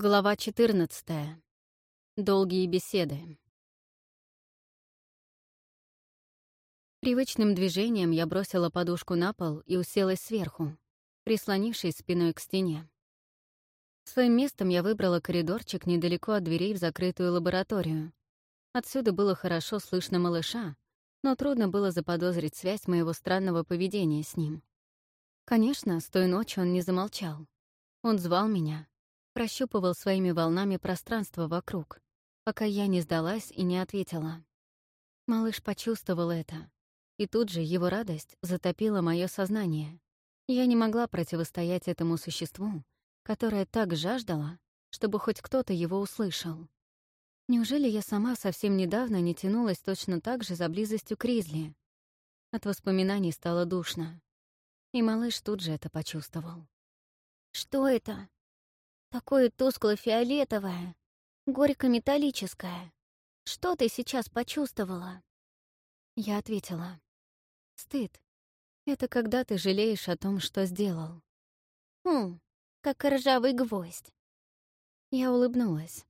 Глава 14. Долгие беседы. Привычным движением я бросила подушку на пол и уселась сверху, прислонившись спиной к стене. Своим местом я выбрала коридорчик недалеко от дверей в закрытую лабораторию. Отсюда было хорошо слышно малыша, но трудно было заподозрить связь моего странного поведения с ним. Конечно, с той ночи он не замолчал. Он звал меня, прощупывал своими волнами пространство вокруг, пока я не сдалась и не ответила. Малыш почувствовал это, и тут же его радость затопила мое сознание. Я не могла противостоять этому существу, которое так жаждало, чтобы хоть кто-то его услышал. Неужели я сама совсем недавно не тянулась точно так же за близостью к Ризли? От воспоминаний стало душно. И малыш тут же это почувствовал. «Что это?» Такое тускло-фиолетовое, горько-металлическое. Что ты сейчас почувствовала?» Я ответила. «Стыд. Это когда ты жалеешь о том, что сделал». «Хм, как ржавый гвоздь». Я улыбнулась.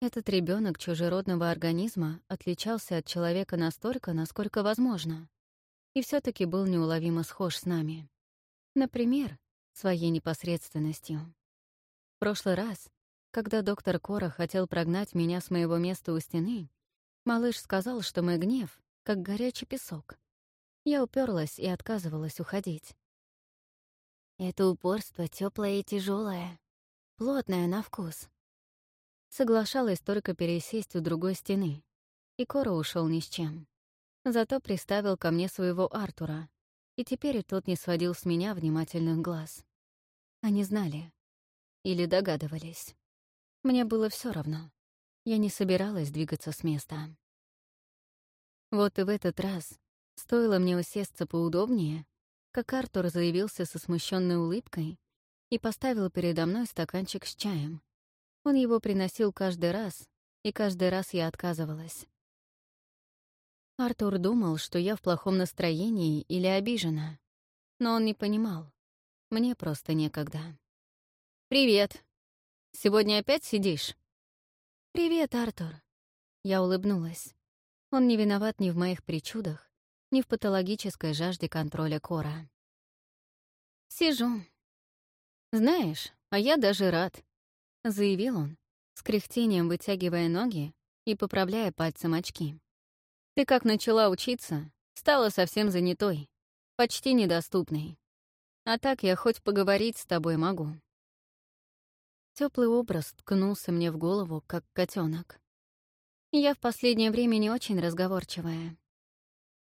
Этот ребенок чужеродного организма отличался от человека настолько, насколько возможно, и все таки был неуловимо схож с нами. Например, своей непосредственностью прошлый раз, когда доктор Кора хотел прогнать меня с моего места у стены, малыш сказал, что мой гнев — как горячий песок. Я уперлась и отказывалась уходить. Это упорство теплое и тяжелое, плотное на вкус. Соглашалась только пересесть у другой стены, и Кора ушел ни с чем. Зато приставил ко мне своего Артура, и теперь тот не сводил с меня внимательных глаз. Они знали, или догадывались. Мне было все равно. Я не собиралась двигаться с места. Вот и в этот раз, стоило мне усесться поудобнее, как Артур заявился со смущенной улыбкой и поставил передо мной стаканчик с чаем. Он его приносил каждый раз, и каждый раз я отказывалась. Артур думал, что я в плохом настроении или обижена, но он не понимал. Мне просто некогда. «Привет. Сегодня опять сидишь?» «Привет, Артур». Я улыбнулась. Он не виноват ни в моих причудах, ни в патологической жажде контроля Кора. «Сижу. Знаешь, а я даже рад», — заявил он, с кряхтением вытягивая ноги и поправляя пальцем очки. «Ты как начала учиться, стала совсем занятой, почти недоступной. А так я хоть поговорить с тобой могу». Теплый образ ткнулся мне в голову, как котенок. Я в последнее время не очень разговорчивая.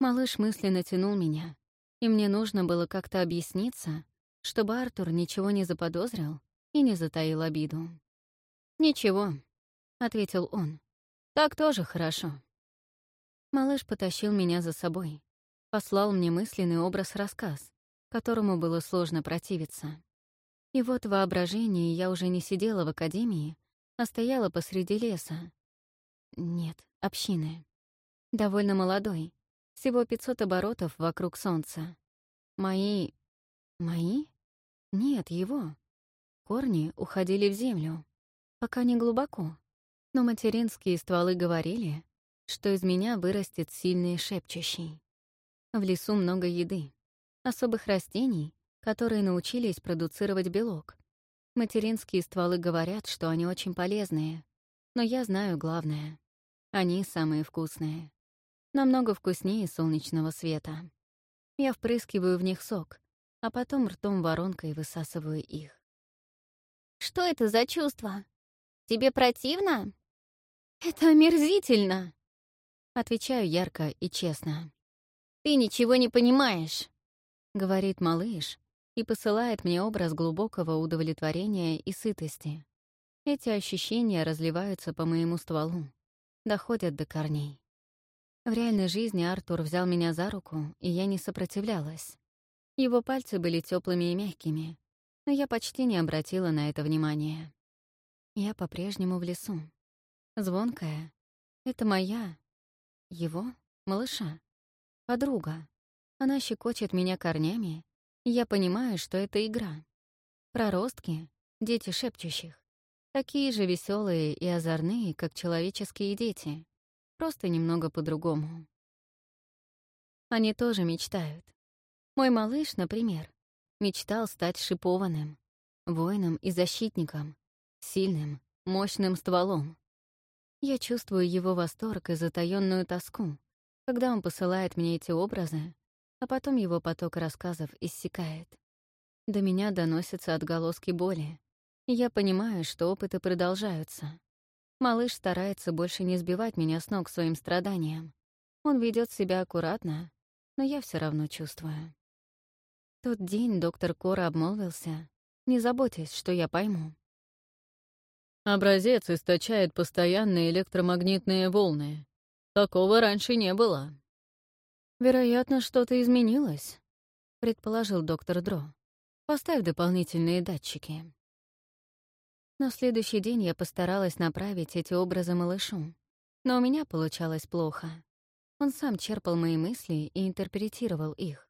Малыш мысленно тянул меня, и мне нужно было как-то объясниться, чтобы Артур ничего не заподозрил и не затаил обиду. «Ничего», — ответил он. «Так тоже хорошо». Малыш потащил меня за собой, послал мне мысленный образ-рассказ, которому было сложно противиться. И вот в воображении я уже не сидела в академии, а стояла посреди леса. Нет, общины. Довольно молодой. Всего 500 оборотов вокруг солнца. Мои... Мои? Нет, его. Корни уходили в землю. Пока не глубоко. Но материнские стволы говорили, что из меня вырастет сильный шепчущий. В лесу много еды. Особых растений, которые научились продуцировать белок. Материнские стволы говорят, что они очень полезные, но я знаю главное. Они самые вкусные. Намного вкуснее солнечного света. Я впрыскиваю в них сок, а потом ртом воронкой высасываю их. «Что это за чувство? Тебе противно?» «Это омерзительно!» Отвечаю ярко и честно. «Ты ничего не понимаешь», — говорит малыш, и посылает мне образ глубокого удовлетворения и сытости. Эти ощущения разливаются по моему стволу, доходят до корней. В реальной жизни Артур взял меня за руку, и я не сопротивлялась. Его пальцы были теплыми и мягкими, но я почти не обратила на это внимания. Я по-прежнему в лесу. Звонкая — это моя, его, малыша, подруга. Она щекочет меня корнями, я понимаю, что это игра. Проростки — дети шепчущих. Такие же веселые и озорные, как человеческие дети, просто немного по-другому. Они тоже мечтают. Мой малыш, например, мечтал стать шипованным, воином и защитником, сильным, мощным стволом. Я чувствую его восторг и затаённую тоску, когда он посылает мне эти образы, а потом его поток рассказов иссякает. До меня доносятся отголоски боли, я понимаю, что опыты продолжаются. Малыш старается больше не сбивать меня с ног своим страданием. Он ведет себя аккуратно, но я все равно чувствую. Тот день доктор Кора обмолвился, не заботясь, что я пойму. Образец источает постоянные электромагнитные волны. Такого раньше не было. Вероятно, что-то изменилось, предположил доктор Дро. Поставь дополнительные датчики. На следующий день я постаралась направить эти образы малышу, но у меня получалось плохо. Он сам черпал мои мысли и интерпретировал их.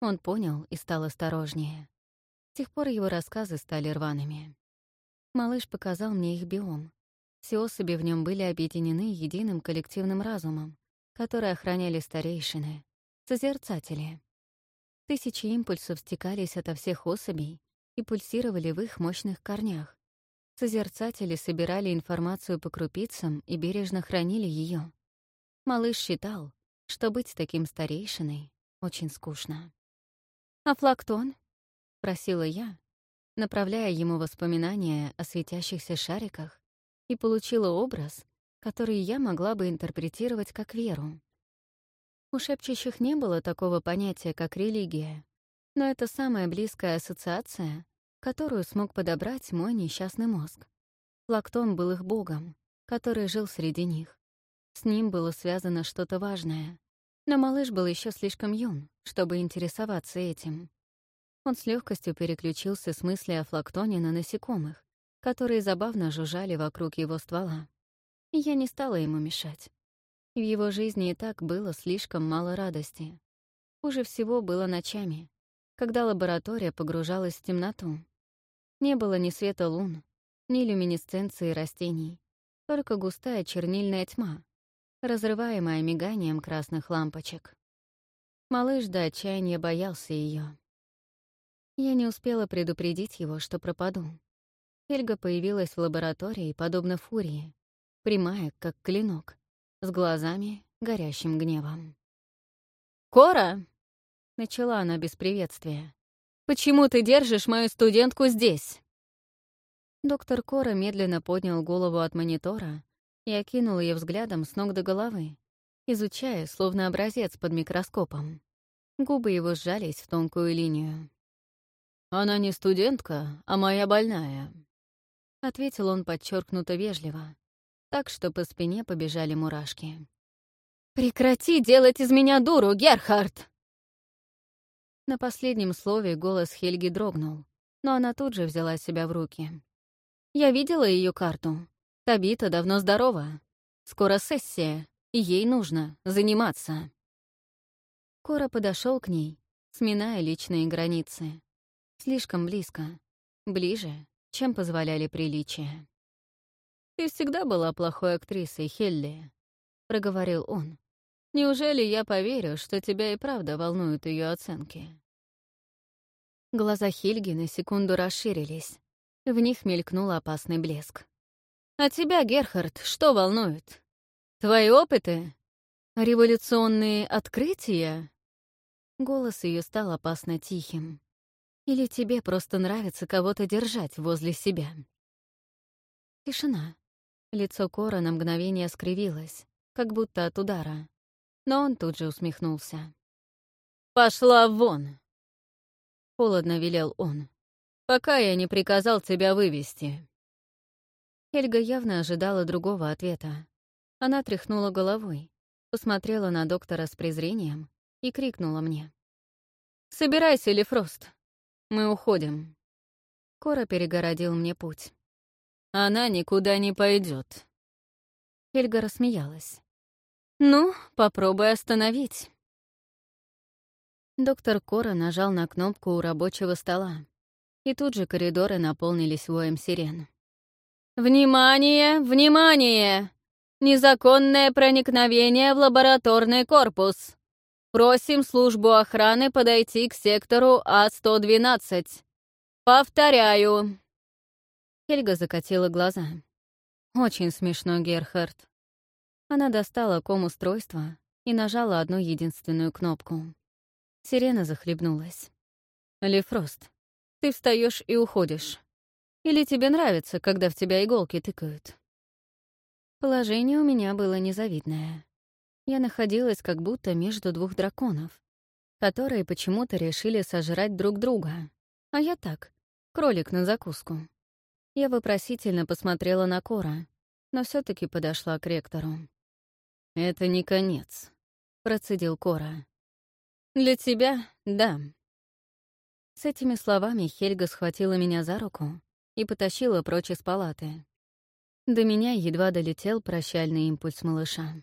Он понял и стал осторожнее. С тех пор его рассказы стали рваными. Малыш показал мне их биом. Все особи в нем были объединены единым коллективным разумом, который охраняли старейшины, созерцатели. Тысячи импульсов стекались ото всех особей и пульсировали в их мощных корнях. Созерцатели собирали информацию по крупицам и бережно хранили ее. Малыш считал, что быть таким старейшиной очень скучно. «А флактон?» — просила я, направляя ему воспоминания о светящихся шариках, и получила образ, который я могла бы интерпретировать как веру. У шепчущих не было такого понятия, как религия, но это самая близкая ассоциация, которую смог подобрать мой несчастный мозг. Флактон был их богом, который жил среди них. С ним было связано что-то важное, но малыш был еще слишком юн, чтобы интересоваться этим. Он с легкостью переключился с мысли о флактоне на насекомых, которые забавно жужжали вокруг его ствола. Я не стала ему мешать. В его жизни и так было слишком мало радости. Хуже всего было ночами, когда лаборатория погружалась в темноту. Не было ни света лун, ни люминесценции растений, только густая чернильная тьма, разрываемая миганием красных лампочек. Малыш до отчаяния боялся ее. Я не успела предупредить его, что пропаду. Эльга появилась в лаборатории, подобно фурии, прямая, как клинок, с глазами, горящим гневом. «Кора!» — начала она без приветствия. «Почему ты держишь мою студентку здесь?» Доктор Кора медленно поднял голову от монитора и окинул ее взглядом с ног до головы, изучая, словно образец под микроскопом. Губы его сжались в тонкую линию. «Она не студентка, а моя больная», — ответил он подчеркнуто вежливо, так что по спине побежали мурашки. «Прекрати делать из меня дуру, Герхард!» На последнем слове голос Хельги дрогнул, но она тут же взяла себя в руки. «Я видела ее карту. Табита давно здорова. Скоро сессия, и ей нужно заниматься». Кора подошел к ней, сминая личные границы. Слишком близко. Ближе, чем позволяли приличия. «Ты всегда была плохой актрисой, Хелли», — проговорил он. «Неужели я поверю, что тебя и правда волнуют ее оценки?» Глаза Хельги на секунду расширились. В них мелькнул опасный блеск. «А тебя, Герхард, что волнует? Твои опыты? Революционные открытия?» Голос ее стал опасно тихим. Или тебе просто нравится кого-то держать возле себя?» Тишина. Лицо Кора на мгновение скривилось, как будто от удара. Но он тут же усмехнулся. «Пошла вон!» Холодно велел он. «Пока я не приказал тебя вывести». Эльга явно ожидала другого ответа. Она тряхнула головой, посмотрела на доктора с презрением и крикнула мне. «Собирайся, Лефрост!» Мы уходим. Кора перегородил мне путь. Она никуда не пойдет. Эльга рассмеялась. «Ну, попробуй остановить». Доктор Кора нажал на кнопку у рабочего стола, и тут же коридоры наполнились воем сирен. «Внимание! Внимание! Незаконное проникновение в лабораторный корпус. Просим службу охраны подойти к сектору А-112. Повторяю!» Хельга закатила глаза. «Очень смешно, Герхард». Она достала ком устройства и нажала одну единственную кнопку. Сирена захлебнулась. «Лифрост, ты встаешь и уходишь. Или тебе нравится, когда в тебя иголки тыкают?» Положение у меня было незавидное. Я находилась как будто между двух драконов, которые почему-то решили сожрать друг друга. А я так, кролик на закуску. Я вопросительно посмотрела на Кора, но все таки подошла к ректору. «Это не конец», — процедил Кора. «Для тебя — да». С этими словами Хельга схватила меня за руку и потащила прочь из палаты. До меня едва долетел прощальный импульс малыша.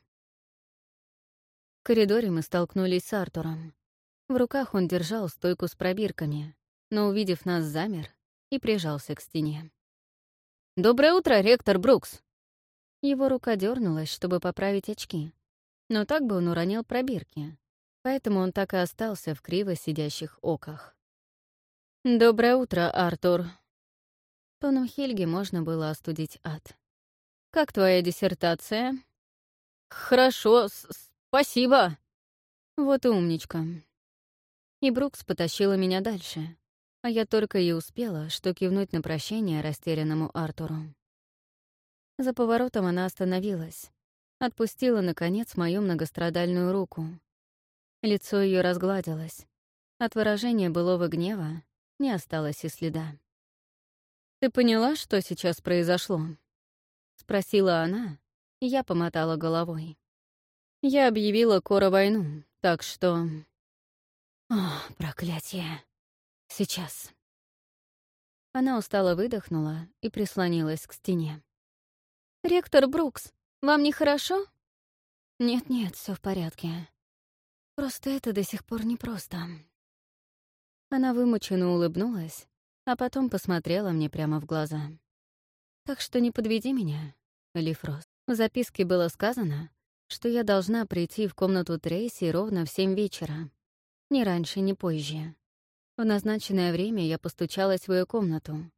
В коридоре мы столкнулись с Артуром. В руках он держал стойку с пробирками, но, увидев нас, замер и прижался к стене. «Доброе утро, ректор Брукс!» Его рука дернулась, чтобы поправить очки, но так бы он уронил пробирки, поэтому он так и остался в криво сидящих оках. «Доброе утро, Артур!» Тоном Хельги можно было остудить ад. «Как твоя диссертация?» «Хорошо, спасибо!» Вот и умничка. И Брукс потащила меня дальше, а я только и успела, что кивнуть на прощение растерянному Артуру. За поворотом она остановилась, отпустила, наконец, мою многострадальную руку. Лицо ее разгладилось. От выражения былого гнева не осталось и следа. «Ты поняла, что сейчас произошло?» — спросила она, и я помотала головой. «Я объявила Кора войну, так что...» «О, проклятие! Сейчас!» Она устало выдохнула и прислонилась к стене. «Ректор Брукс, вам нехорошо?» «Нет-нет, все в порядке. Просто это до сих пор непросто». Она вымученно улыбнулась а потом посмотрела мне прямо в глаза. «Так что не подведи меня, Лифрос. В записке было сказано, что я должна прийти в комнату Трейси ровно в семь вечера. Ни раньше, ни позже. В назначенное время я постучалась в ее комнату,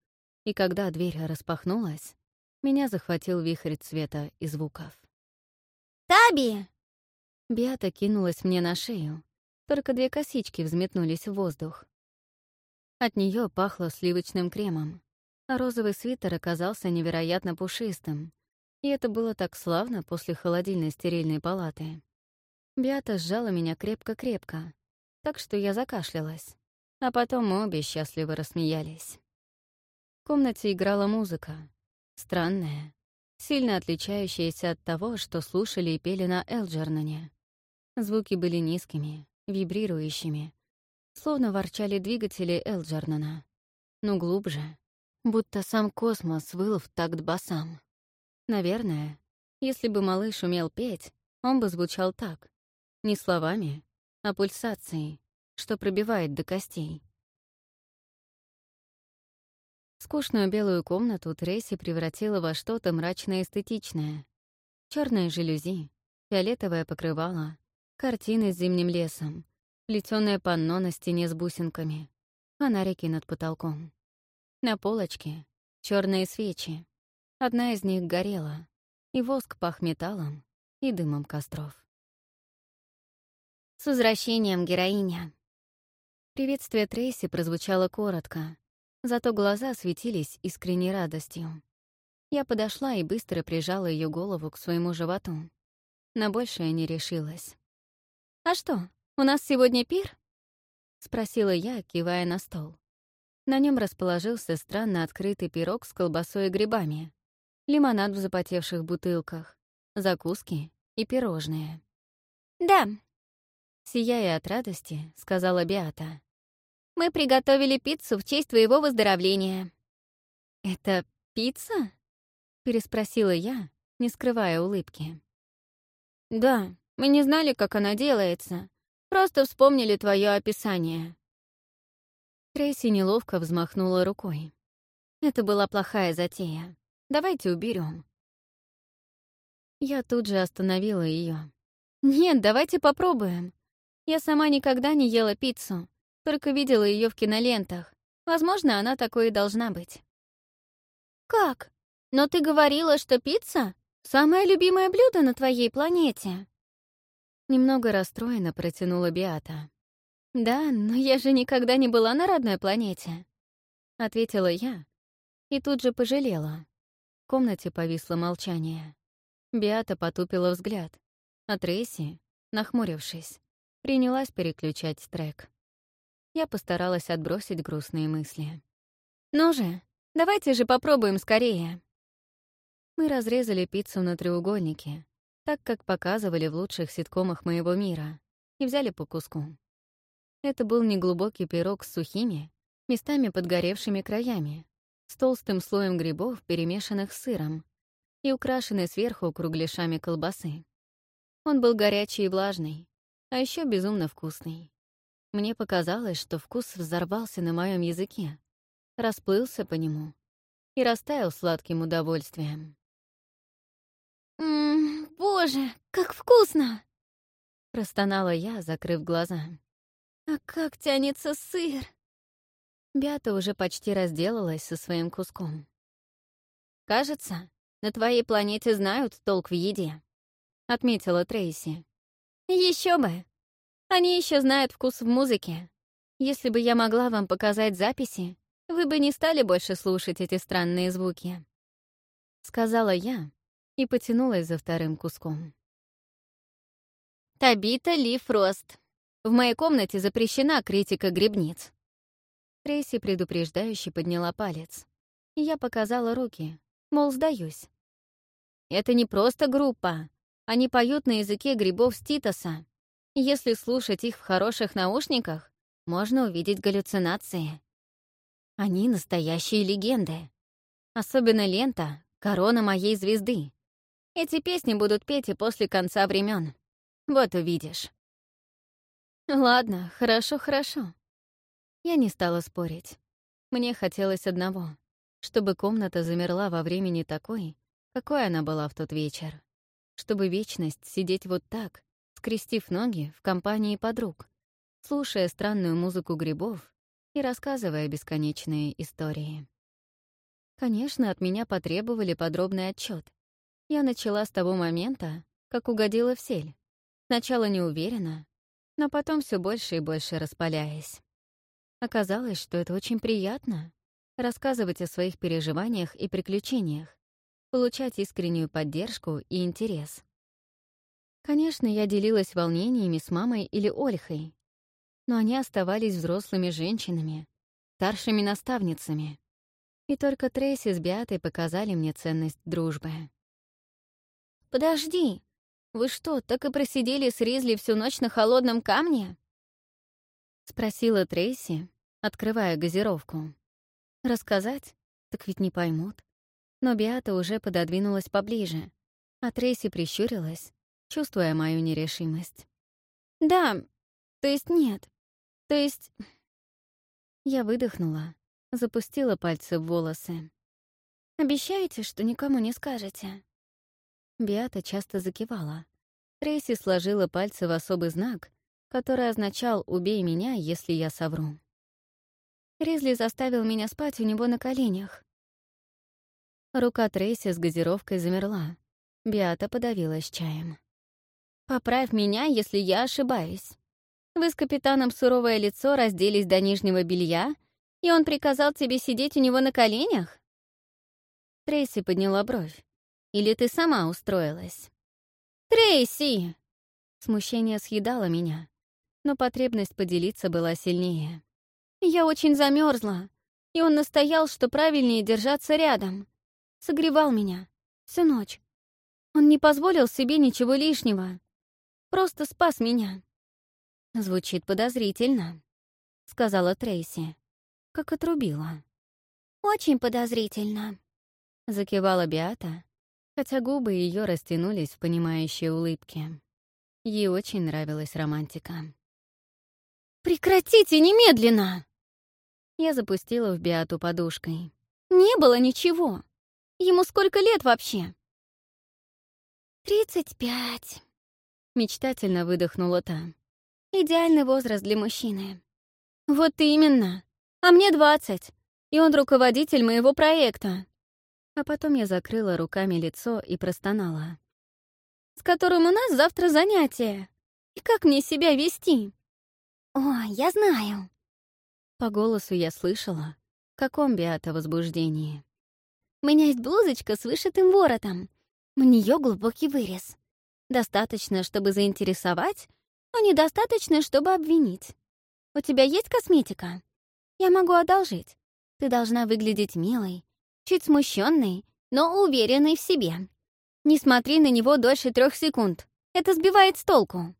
и когда дверь распахнулась, меня захватил вихрь цвета и звуков. «Таби!» Биата кинулась мне на шею, только две косички взметнулись в воздух. От нее пахло сливочным кремом, а розовый свитер оказался невероятно пушистым, и это было так славно после холодильной стерильной палаты. Биата сжала меня крепко-крепко, так что я закашлялась, а потом обе счастливо рассмеялись. В комнате играла музыка, странная, сильно отличающаяся от того, что слушали и пели на Элджернане. Звуки были низкими, вибрирующими, словно ворчали двигатели Элджернана. Но глубже, будто сам космос выл в такт басам. Наверное, если бы малыш умел петь, он бы звучал так. Не словами, а пульсацией, что пробивает до костей. Скучную белую комнату Трейси превратила во что-то мрачно-эстетичное. Черные жалюзи, фиолетовое покрывало, картины с зимним лесом, плетёное панно на стене с бусинками, фонарики над потолком. На полочке — черные свечи. Одна из них горела, и воск пах металлом и дымом костров. «С возвращением, героиня!» Приветствие Трейси прозвучало коротко, зато глаза светились искренней радостью. Я подошла и быстро прижала ее голову к своему животу. На большее не решилась. «А что, «У нас сегодня пир?» — спросила я, кивая на стол. На нем расположился странно открытый пирог с колбасой и грибами, лимонад в запотевших бутылках, закуски и пирожные. «Да», — сияя от радости, сказала Биата. «Мы приготовили пиццу в честь твоего выздоровления». «Это пицца?» — переспросила я, не скрывая улыбки. «Да, мы не знали, как она делается, Просто вспомнили твое описание». Трейси неловко взмахнула рукой. Это была плохая затея. Давайте уберем. Я тут же остановила ее. «Нет, давайте попробуем. Я сама никогда не ела пиццу, только видела ее в кинолентах. Возможно, она такой и должна быть». «Как? Но ты говорила, что пицца — самое любимое блюдо на твоей планете». Немного расстроена протянула Биата. «Да, но я же никогда не была на родной планете», — ответила я и тут же пожалела. В комнате повисло молчание. Биата потупила взгляд, а Трейси, нахмурившись, принялась переключать трек. Я постаралась отбросить грустные мысли. «Ну же, давайте же попробуем скорее!» Мы разрезали пиццу на треугольники, так как показывали в лучших ситкомах моего мира, и взяли по куску. Это был неглубокий пирог с сухими, местами подгоревшими краями, с толстым слоем грибов, перемешанных с сыром, и украшенный сверху кругляшами колбасы. Он был горячий и влажный, а еще безумно вкусный. Мне показалось, что вкус взорвался на моем языке, расплылся по нему и растаял сладким удовольствием. «Ммм, боже, как вкусно!» Простонала я, закрыв глаза. «А как тянется сыр!» Бята уже почти разделалась со своим куском. «Кажется, на твоей планете знают толк в еде», — отметила Трейси. Еще бы! Они еще знают вкус в музыке. Если бы я могла вам показать записи, вы бы не стали больше слушать эти странные звуки. Сказала я и потянулась за вторым куском. Табита Ли Фрост. В моей комнате запрещена критика грибниц. Трейси предупреждающе подняла палец. Я показала руки, мол, сдаюсь. Это не просто группа. Они поют на языке грибов Ститоса. Если слушать их в хороших наушниках, можно увидеть галлюцинации. Они настоящие легенды. Особенно лента «Корона моей звезды». Эти песни будут петь и после конца времен. Вот увидишь. Ладно, хорошо, хорошо. Я не стала спорить. Мне хотелось одного — чтобы комната замерла во времени такой, какой она была в тот вечер. Чтобы вечность сидеть вот так, скрестив ноги в компании подруг, слушая странную музыку грибов и рассказывая бесконечные истории. Конечно, от меня потребовали подробный отчет. Я начала с того момента, как угодила в сель. Сначала неуверенно, но потом все больше и больше распаляясь. Оказалось, что это очень приятно — рассказывать о своих переживаниях и приключениях, получать искреннюю поддержку и интерес. Конечно, я делилась волнениями с мамой или Ольхой, но они оставались взрослыми женщинами, старшими наставницами. И только Трейси с Биатой показали мне ценность дружбы. «Подожди, вы что, так и просидели с Ризли всю ночь на холодном камне?» — спросила Трейси, открывая газировку. «Рассказать? Так ведь не поймут». Но Биата уже пододвинулась поближе, а Трейси прищурилась, чувствуя мою нерешимость. «Да, то есть нет, то есть...» Я выдохнула, запустила пальцы в волосы. «Обещаете, что никому не скажете?» Биата часто закивала. Трейси сложила пальцы в особый знак, который означал «убей меня, если я совру». Ризли заставил меня спать у него на коленях. Рука Трейси с газировкой замерла. Биата подавилась чаем. «Поправь меня, если я ошибаюсь. Вы с капитаном суровое лицо разделись до нижнего белья, и он приказал тебе сидеть у него на коленях?» Трейси подняла бровь. «Или ты сама устроилась?» «Трейси!» Смущение съедало меня, но потребность поделиться была сильнее. «Я очень замерзла, и он настоял, что правильнее держаться рядом согревал меня всю ночь. Он не позволил себе ничего лишнего. Просто спас меня. «Звучит подозрительно», — сказала Трейси, как отрубила. «Очень подозрительно», — закивала Биата, хотя губы ее растянулись в понимающей улыбке. Ей очень нравилась романтика. «Прекратите немедленно!» Я запустила в Биату подушкой. «Не было ничего. Ему сколько лет вообще?» «Тридцать пять», — мечтательно выдохнула та. «Идеальный возраст для мужчины». «Вот именно. А мне двадцать, и он руководитель моего проекта». А потом я закрыла руками лицо и простонала. «С которым у нас завтра занятие. И как мне себя вести?» «О, я знаю». По голосу я слышала, каком Беата возбуждении. У меня есть блузочка с вышитым воротом. У нее глубокий вырез. Достаточно, чтобы заинтересовать, но недостаточно, чтобы обвинить. У тебя есть косметика? Я могу одолжить. Ты должна выглядеть милой, чуть смущенной, но уверенной в себе. Не смотри на него дольше трех секунд. Это сбивает с толку.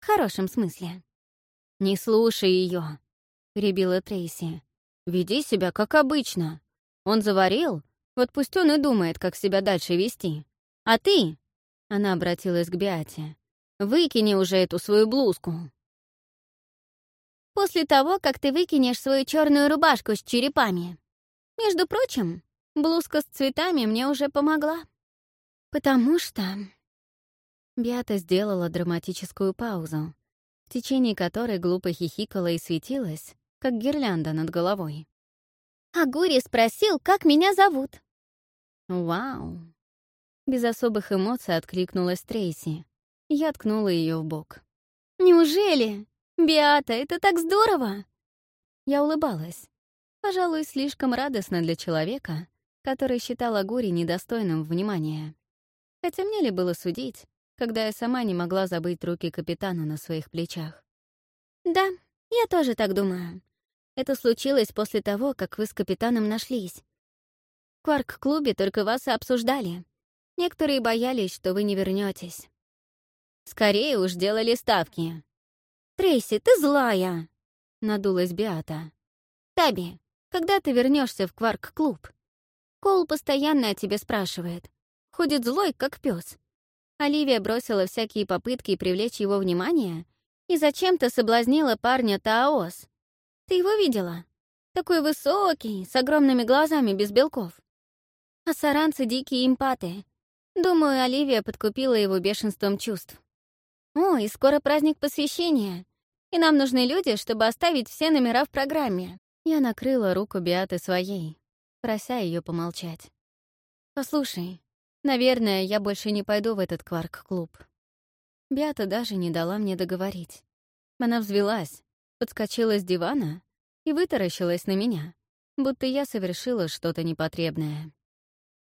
В хорошем смысле. «Не слушай ее, перебила Трейси. «Веди себя как обычно. Он заварил, вот пусть он и думает, как себя дальше вести. А ты...» — она обратилась к Биате. «Выкини уже эту свою блузку». «После того, как ты выкинешь свою черную рубашку с черепами. Между прочим, блузка с цветами мне уже помогла. Потому что...» Биата сделала драматическую паузу, в течение которой глупо хихикала и светилась, как гирлянда над головой. А Гури спросил, как меня зовут. «Вау!» Без особых эмоций откликнулась Трейси. Я ткнула ее в бок. «Неужели? Биата, это так здорово!» Я улыбалась. Пожалуй, слишком радостно для человека, который считал Агури недостойным внимания. Хотя мне ли было судить, когда я сама не могла забыть руки капитана на своих плечах? «Да, я тоже так думаю. Это случилось после того, как вы с капитаном нашлись. В Кварк-клубе только вас и обсуждали. Некоторые боялись, что вы не вернетесь. Скорее уж делали ставки. «Трейси, ты злая!» — надулась Биата. «Таби, когда ты вернешься в Кварк-клуб?» Кол постоянно о тебе спрашивает. Ходит злой, как пес. Оливия бросила всякие попытки привлечь его внимание и зачем-то соблазнила парня Таос. Ты его видела? Такой высокий, с огромными глазами без белков. А саранцы — дикие импаты. Думаю, Оливия подкупила его бешенством чувств. О, и скоро праздник посвящения. И нам нужны люди, чтобы оставить все номера в программе. Я накрыла руку Биаты своей, прося ее помолчать. «Послушай, наверное, я больше не пойду в этот кварк-клуб». Биата даже не дала мне договорить. Она взвелась, подскочила с дивана и вытаращилась на меня, будто я совершила что-то непотребное.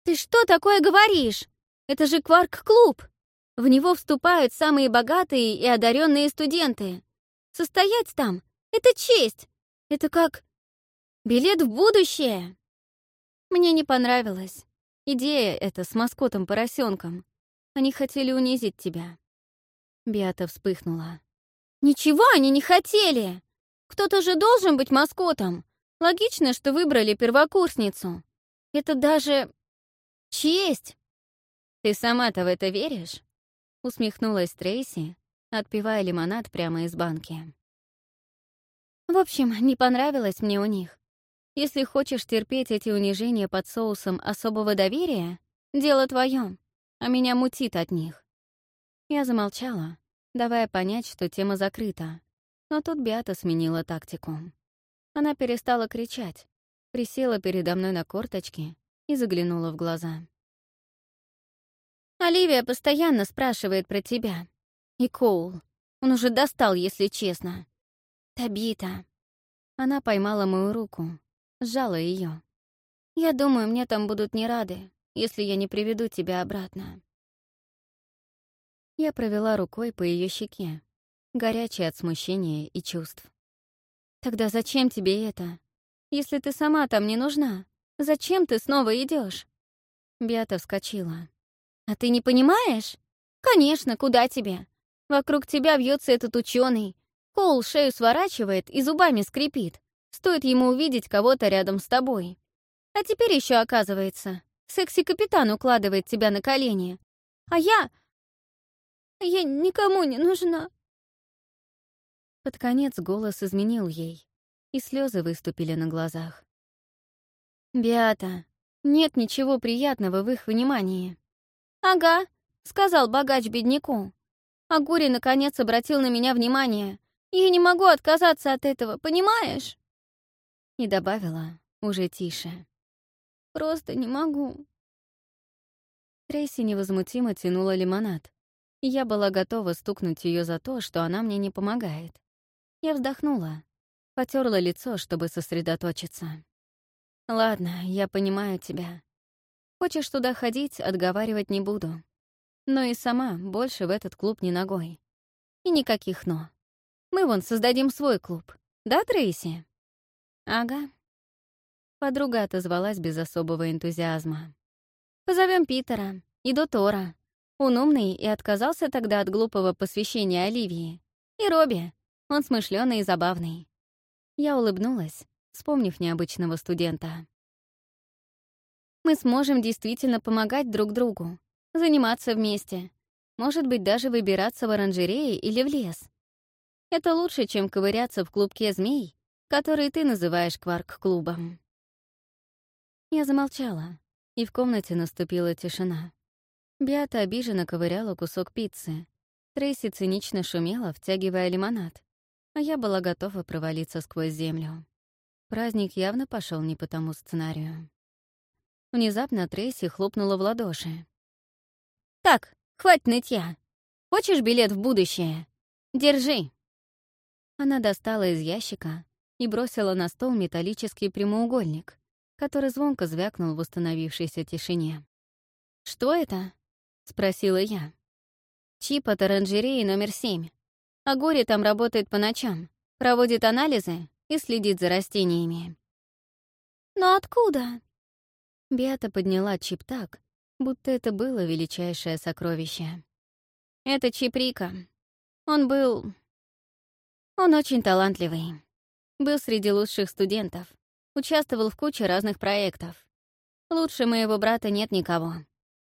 «Ты что такое говоришь? Это же Кварк-клуб! В него вступают самые богатые и одаренные студенты. Состоять там — это честь! Это как билет в будущее!» Мне не понравилось. Идея эта с маскотом поросенком. Они хотели унизить тебя. Биата вспыхнула. «Ничего они не хотели! Кто-то же должен быть маскотом. Логично, что выбрали первокурсницу. Это даже Честь! Ты сама-то в это веришь? Усмехнулась Трейси, отпивая лимонад прямо из банки. В общем, не понравилось мне у них. Если хочешь терпеть эти унижения под соусом особого доверия, дело твое, а меня мутит от них. Я замолчала, давая понять, что тема закрыта. Но тут Биата сменила тактику. Она перестала кричать, присела передо мной на корточки и заглянула в глаза. «Оливия постоянно спрашивает про тебя. И Коул. Он уже достал, если честно. Табита». Она поймала мою руку, сжала ее. «Я думаю, мне там будут не рады, если я не приведу тебя обратно». Я провела рукой по ее щеке, горячей от смущения и чувств. «Тогда зачем тебе это? Если ты сама там не нужна, Зачем ты снова идешь? Биата вскочила. А ты не понимаешь? Конечно, куда тебе? Вокруг тебя вьется этот ученый. Коул шею сворачивает и зубами скрипит. Стоит ему увидеть кого-то рядом с тобой. А теперь еще оказывается, секси-капитан укладывает тебя на колени. А я... Я никому не нужна. Под конец голос изменил ей, и слезы выступили на глазах. «Беата, Нет ничего приятного в их внимании. «Ага», — сказал богач бедняку. А Гури наконец обратил на меня внимание. Я не могу отказаться от этого, понимаешь? И добавила, уже тише. Просто не могу. Трейси невозмутимо тянула лимонад, я была готова стукнуть ее за то, что она мне не помогает. Я вздохнула, потерла лицо, чтобы сосредоточиться. «Ладно, я понимаю тебя. Хочешь туда ходить, отговаривать не буду. Но и сама больше в этот клуб не ногой. И никаких «но». Мы вон создадим свой клуб. Да, Трейси? Ага. Подруга отозвалась без особого энтузиазма. Позовем Питера и Дотора. Он умный и отказался тогда от глупого посвящения Оливии. И Робби. Он смышленый и забавный. Я улыбнулась, вспомнив необычного студента. Мы сможем действительно помогать друг другу, заниматься вместе, может быть, даже выбираться в оранжерее или в лес. Это лучше, чем ковыряться в клубке змей, который ты называешь кварк-клубом. Я замолчала, и в комнате наступила тишина. Биата обиженно ковыряла кусок пиццы. Трейси цинично шумела, втягивая лимонад, а я была готова провалиться сквозь землю. Праздник явно пошел не по тому сценарию. Внезапно Трейси хлопнула в ладоши. «Так, хватит нытья. Хочешь билет в будущее? Держи!» Она достала из ящика и бросила на стол металлический прямоугольник, который звонко звякнул в установившейся тишине. «Что это?» — спросила я. «Чип от оранжереи номер семь. А горе там работает по ночам, проводит анализы и следит за растениями». «Но откуда?» Беата подняла чип так, будто это было величайшее сокровище. «Это чип Рика. Он был он очень талантливый. Был среди лучших студентов. Участвовал в куче разных проектов. Лучше моего брата нет никого.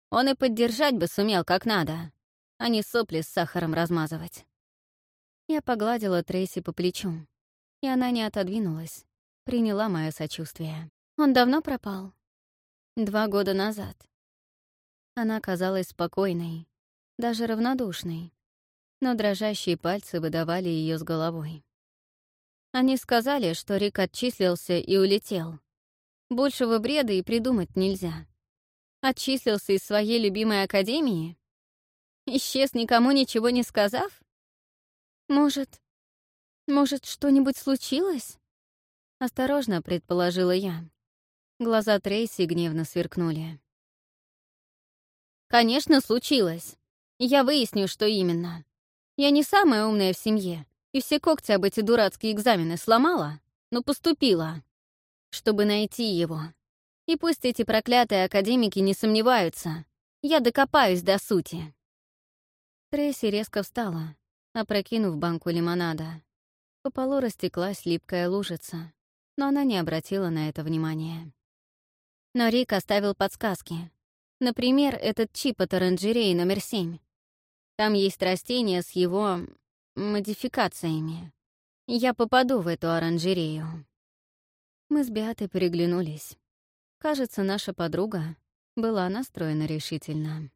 Он и поддержать бы сумел как надо, а не сопли с сахаром размазывать. Я погладила Трейси по плечу, и она не отодвинулась, приняла мое сочувствие. Он давно пропал? Два года назад. Она казалась спокойной, даже равнодушной, но дрожащие пальцы выдавали ее с головой. Они сказали, что Рик отчислился и улетел. Большего бреда и придумать нельзя. Отчислился из своей любимой академии? Исчез, никому ничего не сказав? Может, может, что-нибудь случилось? Осторожно предположила я. Глаза Трейси гневно сверкнули. «Конечно, случилось. Я выясню, что именно. Я не самая умная в семье, и все когти об эти дурацкие экзамены сломала, но поступила, чтобы найти его. И пусть эти проклятые академики не сомневаются, я докопаюсь до сути. Трейси резко встала, опрокинув банку лимонада. По полу растеклась липкая лужица, но она не обратила на это внимания. Но Рик оставил подсказки. Например, этот чип от оранжереи номер семь. Там есть растения с его модификациями. Я попаду в эту оранжерею. Мы с Беатой переглянулись. Кажется, наша подруга была настроена решительно.